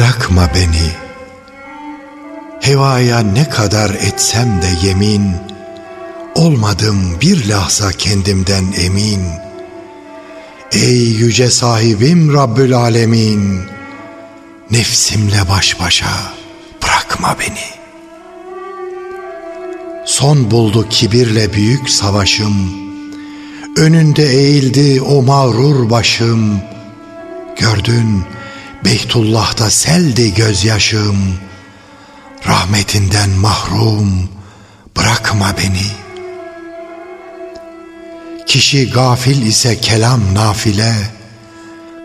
bırakma beni. Hevaya ne kadar etsem de yemin, olmadım bir lahza kendimden emin. Ey yüce sahibim Rabbül Alemin, nefsimle baş başa bırakma beni. Son buldu kibirle büyük savaşım, önünde eğildi o mağrur başım. Gördün, Beytullah'ta seldi gözyaşım. Rahmetinden mahrum bırakma beni. Kişi gafil ise kelam nafile,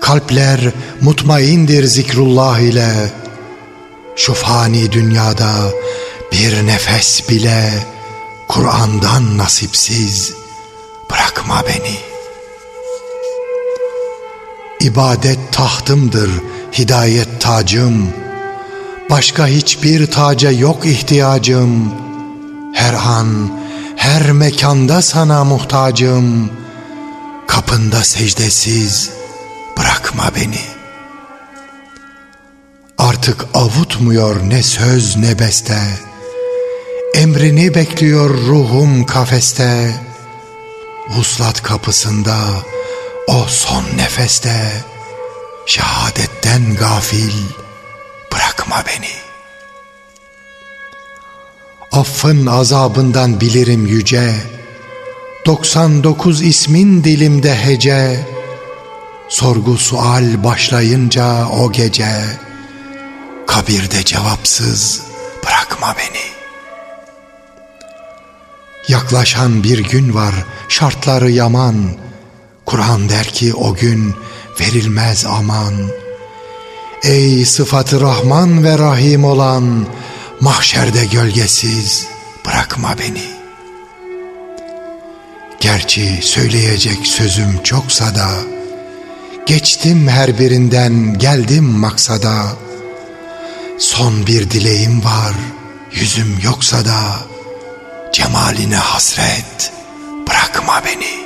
Kalpler mutmaindir zikrullah ile. Şu fani dünyada bir nefes bile Kur'an'dan nasipsiz bırakma beni. İbadet tahtımdır hidayet tacım. Başka hiçbir taca yok ihtiyacım. Her an her mekanda sana muhtacım. Kapında secdesiz bırakma beni. Artık avutmuyor ne söz ne beste. Emrini bekliyor ruhum kafeste. Vuslat kapısında o son nefeste Şehadetten gafil bırakma beni. Affın azabından bilirim yüce, 99 ismin dilimde hece, Sorgu sual başlayınca o gece, Kabirde cevapsız bırakma beni. Yaklaşan bir gün var şartları yaman, Kur'an der ki o gün verilmez aman. Ey sıfatı Rahman ve Rahim olan mahşerde gölgesiz bırakma beni. Gerçi söyleyecek sözüm çoksa da geçtim her birinden geldim maksada. Son bir dileğim var yüzüm yoksa da cemaline hasret bırakma beni.''